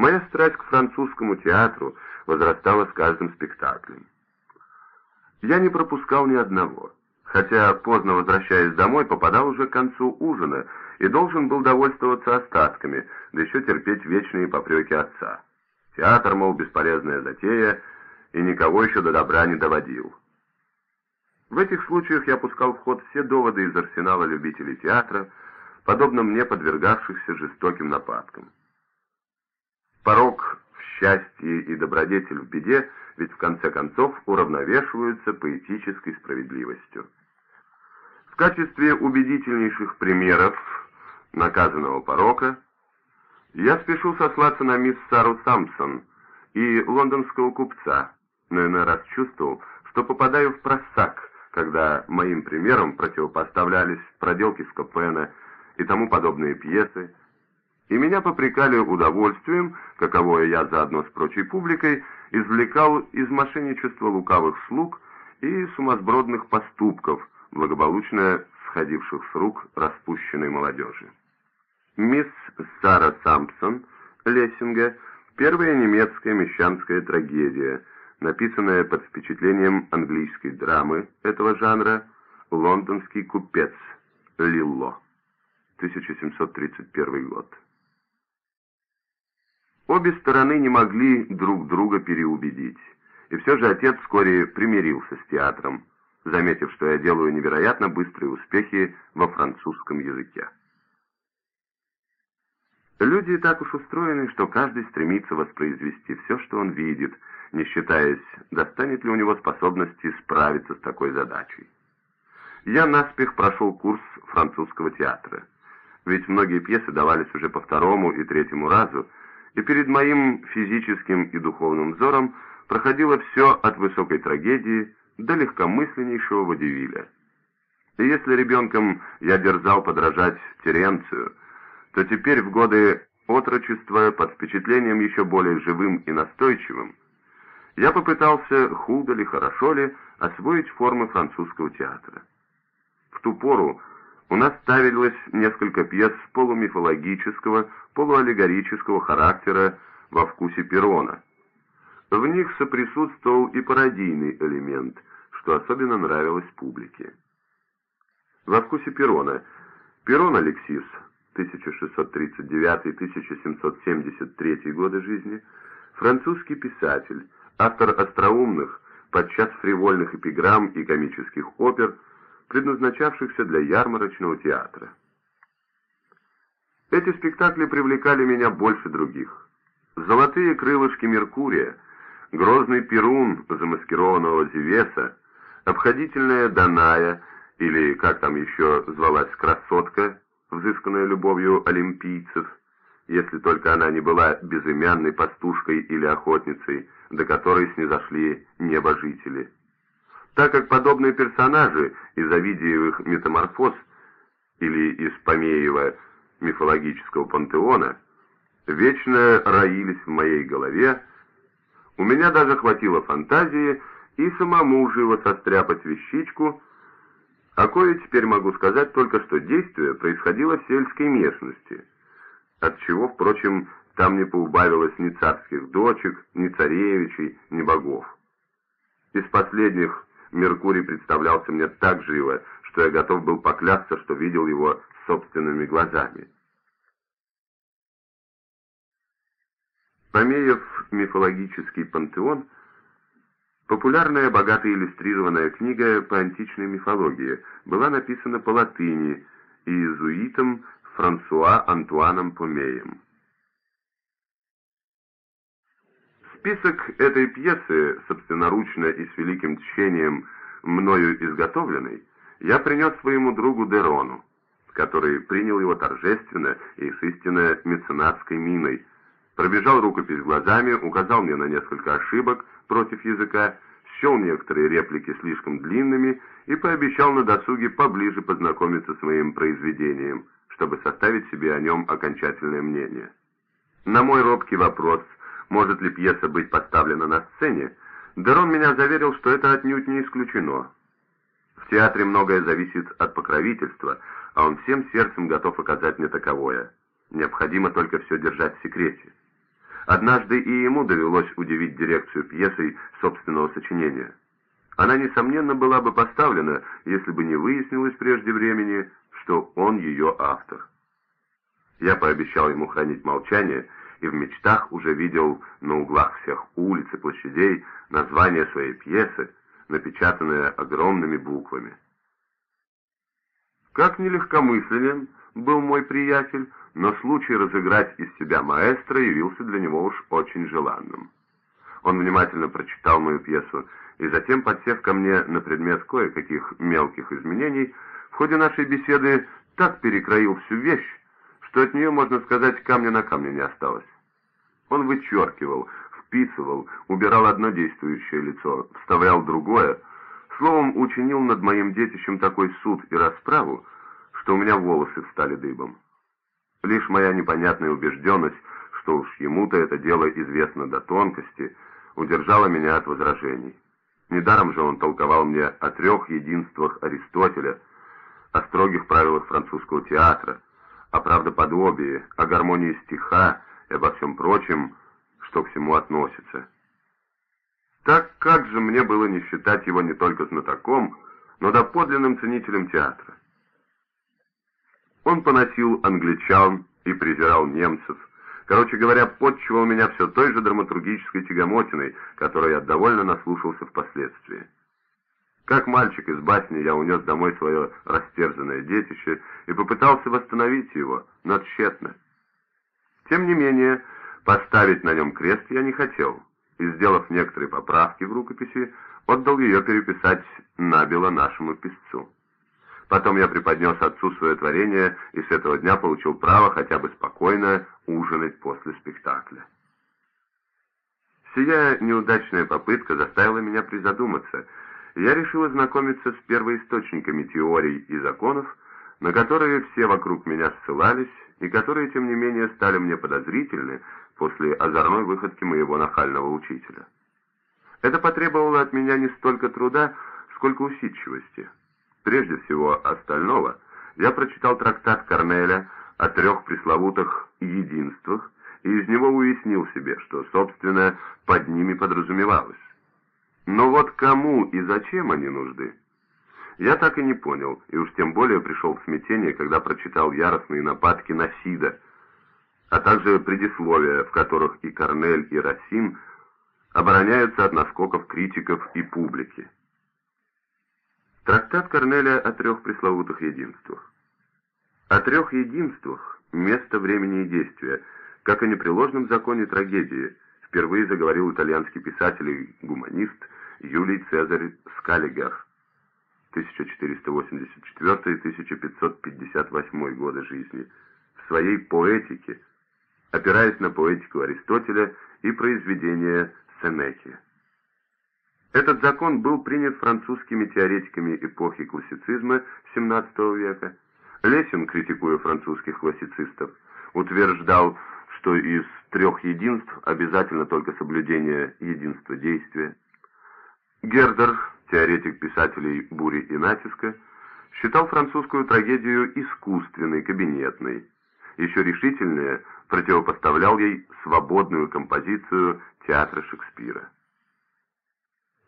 Моя страсть к французскому театру возрастала с каждым спектаклем. Я не пропускал ни одного, хотя, поздно возвращаясь домой, попадал уже к концу ужина и должен был довольствоваться остатками, да еще терпеть вечные попреки отца. Театр, мол, бесполезная затея, и никого еще до добра не доводил. В этих случаях я пускал в ход все доводы из арсенала любителей театра, подобно мне подвергавшихся жестоким нападкам. Порог в счастье и добродетель в беде ведь в конце концов уравновешиваются поэтической справедливостью. В качестве убедительнейших примеров наказанного порока я спешу сослаться на мисс Сару Сампсон и лондонского купца, но иной раз чувствовал, что попадаю в просак, когда моим примером противопоставлялись проделки Скопена и тому подобные пьесы, и меня попрекали удовольствием, каковое я заодно с прочей публикой извлекал из мошенничества лукавых слуг и сумасбродных поступков, благополучно сходивших с рук распущенной молодежи. Мисс Сара Сампсон, Лессинга, первая немецкая мещанская трагедия, написанная под впечатлением английской драмы этого жанра «Лондонский купец» Лилло, 1731 год. Обе стороны не могли друг друга переубедить, и все же отец вскоре примирился с театром, заметив, что я делаю невероятно быстрые успехи во французском языке. Люди так уж устроены, что каждый стремится воспроизвести все, что он видит, не считаясь, достанет ли у него способности справиться с такой задачей. Я наспех прошел курс французского театра, ведь многие пьесы давались уже по второму и третьему разу, и перед моим физическим и духовным взором проходило все от высокой трагедии до легкомысленнейшего водевиля. И если ребенком я дерзал подражать Теренцию, то теперь в годы отрочества под впечатлением еще более живым и настойчивым я попытался, худо ли, хорошо ли, освоить формы французского театра. В ту пору у нас ставилось несколько пьес полумифологического, полуаллегорического характера во вкусе Перона. В них соприсутствовал и пародийный элемент, что особенно нравилось публике. Во вкусе Перона Перон Алексис, 1639-1773 годы жизни, французский писатель, автор остроумных, подчас фривольных эпиграмм и комических опер – предназначавшихся для ярмарочного театра. Эти спектакли привлекали меня больше других. «Золотые крылышки Меркурия», «Грозный Перун» замаскированного Зевеса, «Обходительная Даная» или, как там еще звалась красотка, взысканная любовью олимпийцев, если только она не была безымянной пастушкой или охотницей, до которой снизошли небожители так как подобные персонажи из Овидиевых метаморфоз или из Помеева мифологического пантеона вечно роились в моей голове, у меня даже хватило фантазии и самому живо состряпать вещичку, а кое теперь могу сказать только, что действие происходило в сельской местности, от чего, впрочем, там не поубавилось ни царских дочек, ни царевичей, ни богов. Из последних Меркурий представлялся мне так живо, что я готов был поклясться, что видел его собственными глазами. Помеев мифологический пантеон, популярная, богато иллюстрированная книга по античной мифологии, была написана по латыни иезуитом Франсуа Антуаном Помеем. Список этой пьесы, собственноручно и с великим тщением мною изготовленный, я принес своему другу Дерону, который принял его торжественно и с истинно меценатской миной, пробежал рукопись глазами, указал мне на несколько ошибок против языка, счел некоторые реплики слишком длинными и пообещал на досуге поближе познакомиться с моим произведением, чтобы составить себе о нем окончательное мнение. На мой робкий вопрос – может ли пьеса быть поставлена на сцене, Дерон меня заверил, что это отнюдь не исключено. В театре многое зависит от покровительства, а он всем сердцем готов оказать мне таковое. Необходимо только все держать в секрете. Однажды и ему довелось удивить дирекцию пьесой собственного сочинения. Она, несомненно, была бы поставлена, если бы не выяснилось прежде времени, что он ее автор. Я пообещал ему хранить молчание, и в мечтах уже видел на углах всех улиц и площадей название своей пьесы, напечатанное огромными буквами. Как нелегкомысленен был мой приятель, но случай разыграть из себя маэстро явился для него уж очень желанным. Он внимательно прочитал мою пьесу и затем, подсев ко мне на предмет кое-каких мелких изменений, в ходе нашей беседы так перекроил всю вещь, что от нее, можно сказать, камня на камне не осталось. Он вычеркивал, вписывал, убирал одно действующее лицо, вставлял другое, словом, учинил над моим детищем такой суд и расправу, что у меня волосы встали дыбом. Лишь моя непонятная убежденность, что уж ему-то это дело известно до тонкости, удержала меня от возражений. Недаром же он толковал мне о трех единствах Аристотеля, о строгих правилах французского театра, о правдоподобии, о гармонии стиха и обо всем прочем, что к всему относится. Так как же мне было не считать его не только знатоком, но доподлинным ценителем театра? Он поносил англичан и презирал немцев. Короче говоря, подчивал меня все той же драматургической тягомотиной, которой я довольно наслушался впоследствии. Как мальчик из басни я унес домой свое растерзанное детище и попытался восстановить его, но тщетно. Тем не менее, поставить на нем крест я не хотел, и, сделав некоторые поправки в рукописи, отдал ее переписать набело нашему писцу. Потом я преподнес отцу свое творение и с этого дня получил право хотя бы спокойно ужинать после спектакля. Сия неудачная попытка заставила меня призадуматься, я решил ознакомиться с первоисточниками теорий и законов, на которые все вокруг меня ссылались, и которые, тем не менее, стали мне подозрительны после озорной выходки моего нахального учителя. Это потребовало от меня не столько труда, сколько усидчивости. Прежде всего остального, я прочитал трактат Корнеля о трех пресловутых «единствах» и из него уяснил себе, что, собственно, под ними подразумевалось. Но вот кому и зачем они нужны? Я так и не понял, и уж тем более пришел в смятение, когда прочитал яростные нападки на Сида, а также предисловия, в которых и Корнель, и Расин обороняются от наскоков критиков и публики. Трактат Корнеля о трех пресловутых единствах. О трех единствах место, времени и действия, как о непреложном законе трагедии, впервые заговорил итальянский писатель и гуманист Юлий Цезарь Скаллигер, 1484-1558 годы жизни, в своей поэтике, опираясь на поэтику Аристотеля и произведения Сенеки. Этот закон был принят французскими теоретиками эпохи классицизма XVII века. Лесин, критикуя французских классицистов, утверждал, что из трех единств обязательно только соблюдение единства действия. Гердер, теоретик писателей «Бури и натиска», считал французскую трагедию искусственной, кабинетной. Еще решительнее противопоставлял ей свободную композицию театра Шекспира.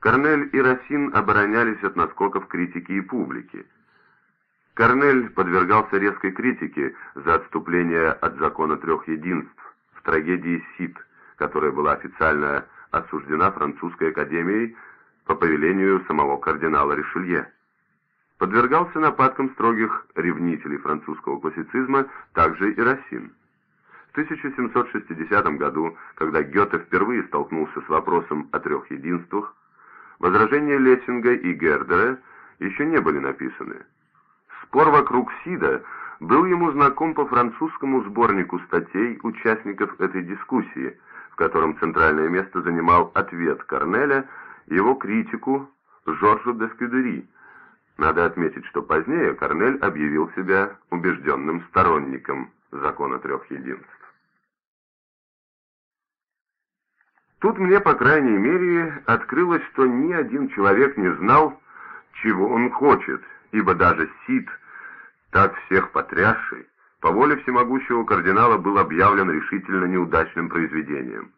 Корнель и Расин оборонялись от наскоков критики и публики. Корнель подвергался резкой критике за отступление от закона трех единств в трагедии «Сид», которая была официально осуждена французской академией по повелению самого кардинала Ришелье. Подвергался нападкам строгих ревнителей французского классицизма также и Расин. В 1760 году, когда Гёте впервые столкнулся с вопросом о трех единствах, Возражения Лессинга и Гердера еще не были написаны. Спор вокруг Сида был ему знаком по французскому сборнику статей участников этой дискуссии, в котором центральное место занимал ответ Корнеля его критику Жоржу де Скюдери. Надо отметить, что позднее Корнель объявил себя убежденным сторонником закона трех единств. Тут мне, по крайней мере, открылось, что ни один человек не знал, чего он хочет, ибо даже Сид, так всех потрясший, по воле всемогущего кардинала был объявлен решительно неудачным произведением.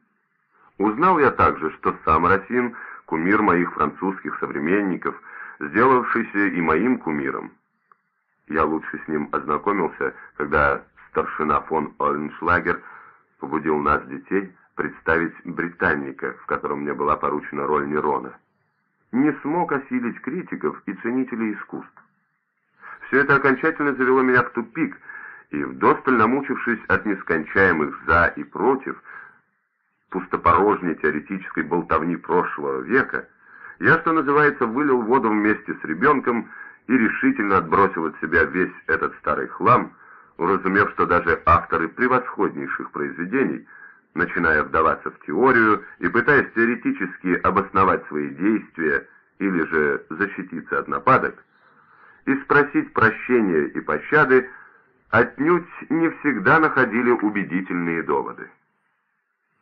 Узнал я также, что сам Росин, кумир моих французских современников, сделавшийся и моим кумиром. Я лучше с ним ознакомился, когда старшина фон Оленшлагер побудил нас, детей, представить «Британника», в котором мне была поручена роль Нерона. Не смог осилить критиков и ценителей искусств. Все это окончательно завело меня в тупик, и, вдосталь намучившись от нескончаемых «за» и «против», пустопорожней теоретической болтовни прошлого века, я, что называется, вылил воду вместе с ребенком и решительно отбросил от себя весь этот старый хлам, уразумев, что даже авторы превосходнейших произведений, начиная вдаваться в теорию и пытаясь теоретически обосновать свои действия или же защититься от нападок, и спросить прощения и пощады, отнюдь не всегда находили убедительные доводы.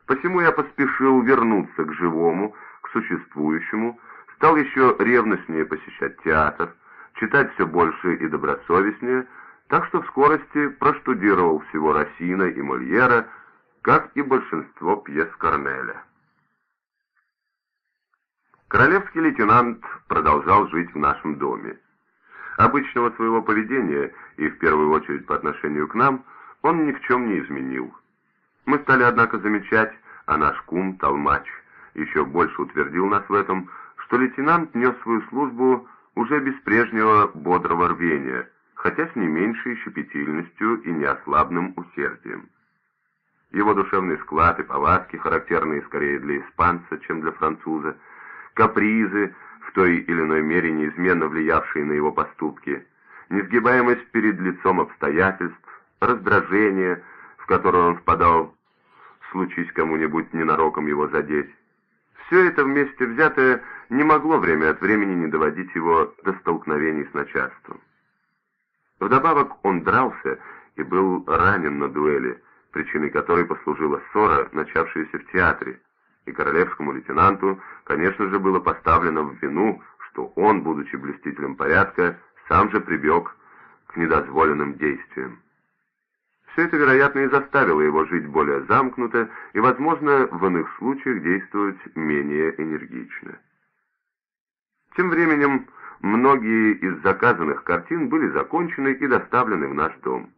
Посему я поспешил вернуться к живому, к существующему, стал еще ревностнее посещать театр, читать все больше и добросовестнее, так что в скорости проштудировал всего Рассина и Мольера, как и большинство пьес Корнеля. Королевский лейтенант продолжал жить в нашем доме. Обычного своего поведения, и в первую очередь по отношению к нам, он ни в чем не изменил. Мы стали, однако, замечать, а наш кум, Толмач, еще больше утвердил нас в этом, что лейтенант нес свою службу уже без прежнего бодрого рвения, хотя с не меньшей щепетильностью и неослабным усердием. Его душевный склад и повадки, характерные скорее для испанца, чем для француза, капризы, в той или иной мере неизменно влиявшие на его поступки, несгибаемость перед лицом обстоятельств, раздражение, в которое он впадал, случись кому-нибудь ненароком его задеть. Все это вместе взятое не могло время от времени не доводить его до столкновений с начальством. Вдобавок он дрался и был ранен на дуэли, причиной которой послужила ссора, начавшаяся в театре, и королевскому лейтенанту, конечно же, было поставлено в вину, что он, будучи блюстителем порядка, сам же прибег к недозволенным действиям. Все это, вероятно, и заставило его жить более замкнуто и, возможно, в иных случаях действовать менее энергично. Тем временем многие из заказанных картин были закончены и доставлены в наш дом.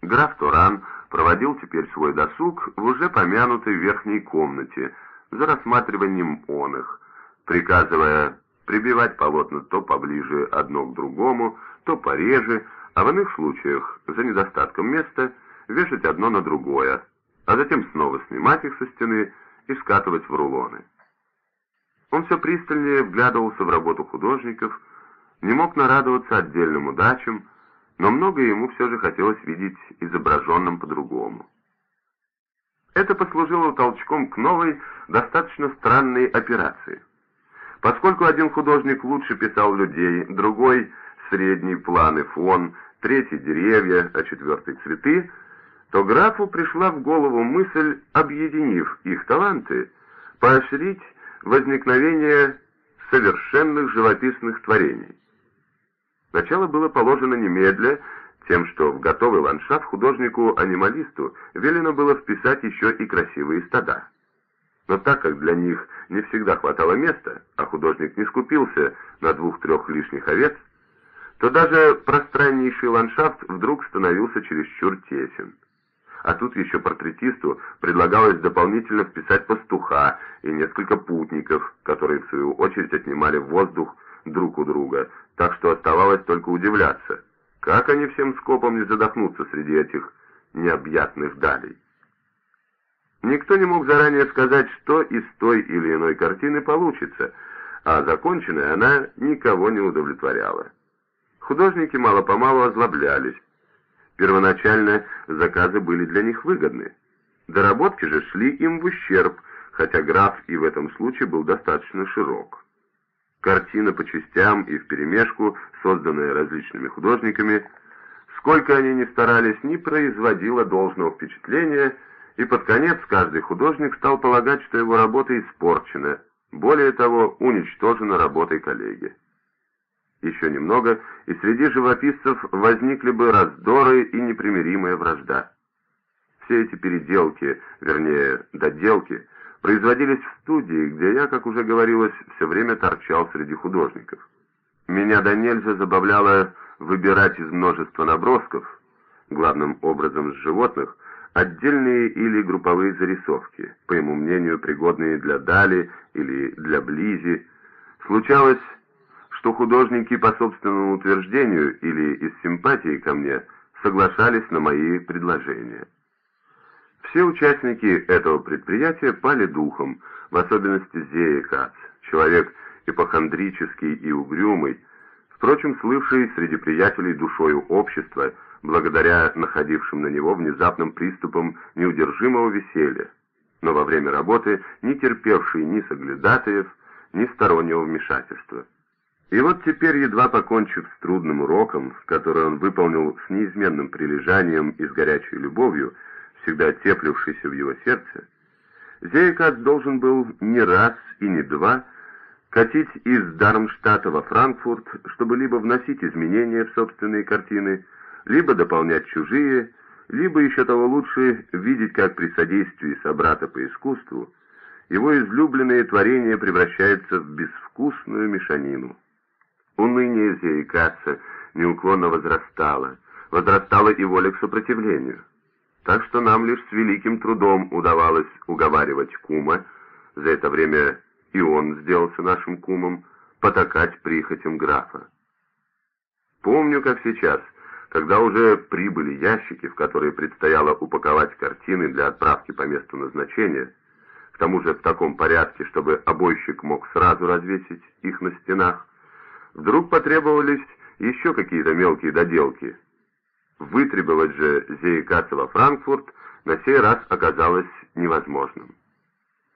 Граф Туран проводил теперь свой досуг в уже помянутой верхней комнате – за рассматриванием он их, приказывая прибивать полотна то поближе одно к другому, то пореже, а в иных случаях, за недостатком места, вешать одно на другое, а затем снова снимать их со стены и скатывать в рулоны. Он все пристальнее вглядывался в работу художников, не мог нарадоваться отдельным удачам, но многое ему все же хотелось видеть изображенным по-другому. Это послужило толчком к новой, достаточно странной операции. Поскольку один художник лучше писал людей, другой — средний план и фон, третий — деревья, а четвертый — цветы, то графу пришла в голову мысль, объединив их таланты, поощрить возникновение совершенных живописных творений. Начало было положено немедля, тем, что в готовый ландшафт художнику-анималисту велено было вписать еще и красивые стада. Но так как для них не всегда хватало места, а художник не скупился на двух-трех лишних овец, то даже пространнейший ландшафт вдруг становился чересчур тесен. А тут еще портретисту предлагалось дополнительно вписать пастуха и несколько путников, которые в свою очередь отнимали воздух друг у друга, так что оставалось только удивляться, как они всем скопом не задохнутся среди этих необъятных далей. Никто не мог заранее сказать, что из той или иной картины получится, а законченная она никого не удовлетворяла. Художники мало-помалу озлоблялись. Первоначально заказы были для них выгодны. Доработки же шли им в ущерб, хотя граф и в этом случае был достаточно широк. Картина по частям и вперемешку, созданная различными художниками, сколько они ни старались, не производила должного впечатления, и под конец каждый художник стал полагать, что его работа испорчена, более того, уничтожена работой коллеги. Еще немного, и среди живописцев возникли бы раздоры и непримиримая вражда. Все эти переделки, вернее, доделки, производились в студии, где я, как уже говорилось, все время торчал среди художников. Меня до нельзя забавляло выбирать из множества набросков, главным образом с животных, отдельные или групповые зарисовки, по его мнению, пригодные для Дали или для Близи. Случалось, что художники по собственному утверждению или из симпатии ко мне соглашались на мои предложения. Все участники этого предприятия пали духом, в особенности Зея Кац, человек ипохондрический и угрюмый, впрочем, слывший среди приятелей душою общества, благодаря находившим на него внезапным приступам неудержимого веселья, но во время работы не терпевший ни соглядатаев, ни стороннего вмешательства. И вот теперь, едва покончив с трудным уроком, который он выполнил с неизменным прилежанием и с горячей любовью, всегда теплившейся в его сердце, Зейкац должен был не раз и не два катить из Дармштадта во Франкфурт, чтобы либо вносить изменения в собственные картины, либо дополнять чужие, либо еще того лучше видеть, как при содействии собрата по искусству его излюбленное творение превращается в безвкусную мешанину. Уныние Зейкаца неуклонно возрастало, возрастала и воля к сопротивлению. Так что нам лишь с великим трудом удавалось уговаривать кума, за это время и он сделался нашим кумом, потакать прихотям графа. Помню, как сейчас, когда уже прибыли ящики, в которые предстояло упаковать картины для отправки по месту назначения, к тому же в таком порядке, чтобы обойщик мог сразу развесить их на стенах, Вдруг потребовались еще какие-то мелкие доделки. Вытребовать же Зеикаца во Франкфурт на сей раз оказалось невозможным.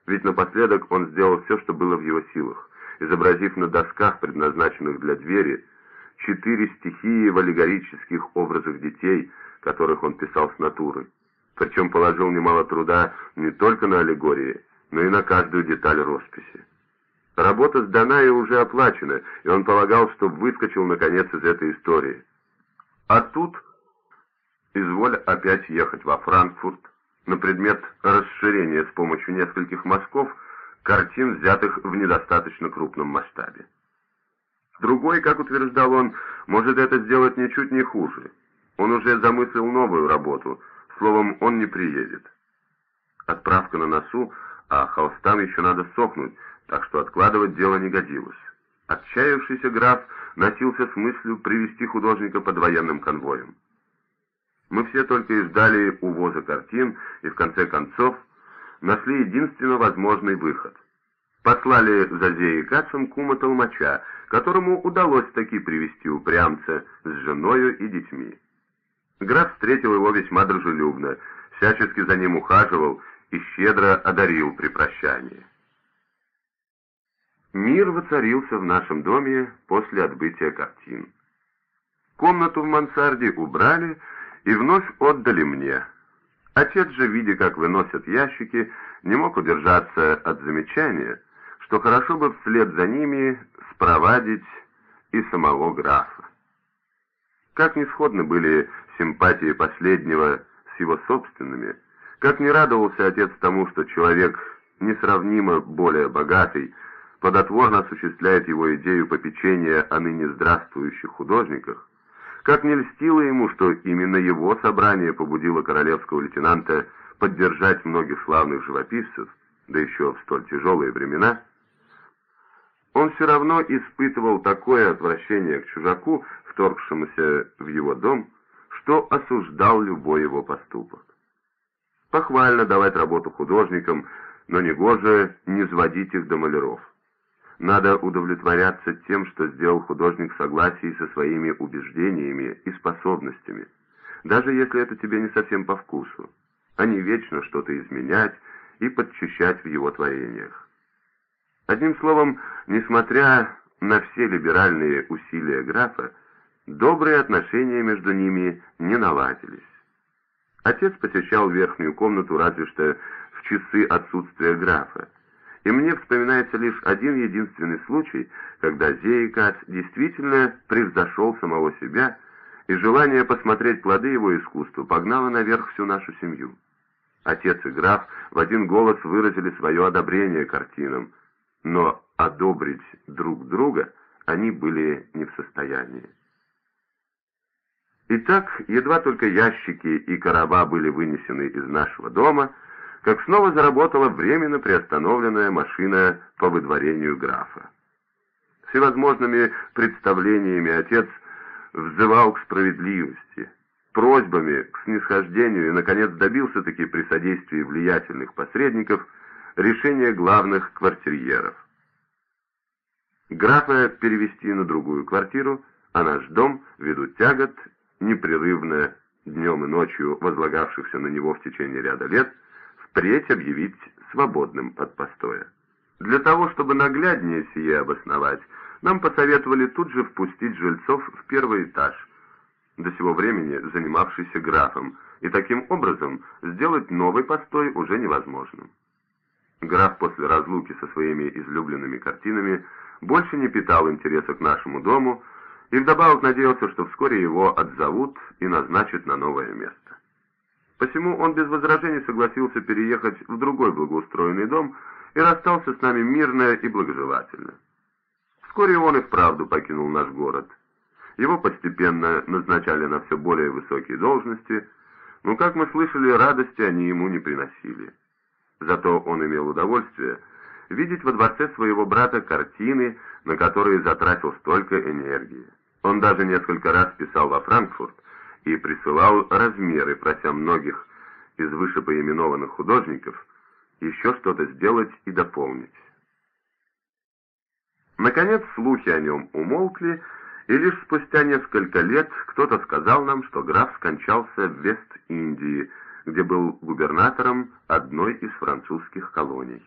Ведь напоследок он сделал все, что было в его силах, изобразив на досках, предназначенных для двери, четыре стихии в аллегорических образах детей, которых он писал с натуры. Причем положил немало труда не только на аллегории, но и на каждую деталь росписи. Работа с Данаей уже оплачена, и он полагал, что выскочил наконец из этой истории. А тут изволь опять ехать во Франкфурт на предмет расширения с помощью нескольких мазков картин, взятых в недостаточно крупном масштабе. Другой, как утверждал он, может это сделать ничуть не хуже. Он уже замыслил новую работу, словом, он не приедет. Отправка на носу, а холстам еще надо сохнуть, так что откладывать дело не годилось. Отчаявшийся граф носился с мыслью привести художника под военным конвоем. Мы все только и ждали увоза картин и в конце концов нашли единственно возможный выход. Послали за Зеей Кацем кума Толмача, которому удалось таки привести упрямца с женою и детьми. Граф встретил его весьма дружелюбно, всячески за ним ухаживал и щедро одарил при прощании. Мир воцарился в нашем доме после отбытия картин. Комнату в мансарде убрали и вновь отдали мне. Отец же, видя, как выносят ящики, не мог удержаться от замечания, что хорошо бы вслед за ними спровадить и самого графа. Как нисходны были симпатии последнего с его собственными, как не радовался отец тому, что человек несравнимо более богатый, плодотворно осуществляет его идею попечения о ныне здравствующих художниках, как не льстило ему, что именно его собрание побудило королевского лейтенанта поддержать многих славных живописцев, да еще в столь тяжелые времена, он все равно испытывал такое отвращение к чужаку, вторгшемуся в его дом, что осуждал любой его поступок. Похвально давать работу художникам, но негоже не сводить их до маляров. Надо удовлетворяться тем, что сделал художник в согласии со своими убеждениями и способностями, даже если это тебе не совсем по вкусу, а не вечно что-то изменять и подчищать в его творениях. Одним словом, несмотря на все либеральные усилия графа, добрые отношения между ними не наладились. Отец посещал верхнюю комнату разве что в часы отсутствия графа, и мне вспоминается лишь один единственный случай, когда Зейкац действительно превзошел самого себя, и желание посмотреть плоды его искусства погнало наверх всю нашу семью. Отец и граф в один голос выразили свое одобрение картинам, но одобрить друг друга они были не в состоянии. Итак, едва только ящики и короба были вынесены из нашего дома, как снова заработала временно приостановленная машина по выдворению графа. Всевозможными представлениями отец взывал к справедливости, просьбами к снисхождению и, наконец, добился-таки при содействии влиятельных посредников решения главных квартирьеров. Графа перевести на другую квартиру, а наш дом, ввиду тягот, непрерывно днем и ночью возлагавшихся на него в течение ряда лет, впредь объявить свободным от постоя. Для того, чтобы нагляднее сие обосновать, нам посоветовали тут же впустить жильцов в первый этаж, до сего времени занимавшийся графом, и таким образом сделать новый постой уже невозможным. Граф после разлуки со своими излюбленными картинами больше не питал интереса к нашему дому и вдобавок надеялся, что вскоре его отзовут и назначат на новое место. Посему он без возражений согласился переехать в другой благоустроенный дом и расстался с нами мирно и благожелательно. Вскоре он и вправду покинул наш город. Его постепенно назначали на все более высокие должности, но, как мы слышали, радости они ему не приносили. Зато он имел удовольствие видеть во дворце своего брата картины, на которые затратил столько энергии. Он даже несколько раз писал во Франкфурт и присылал размеры, прося многих из вышепоименованных художников еще что-то сделать и дополнить. Наконец слухи о нем умолкли, и лишь спустя несколько лет кто-то сказал нам, что граф скончался в Вест-Индии, где был губернатором одной из французских колоний.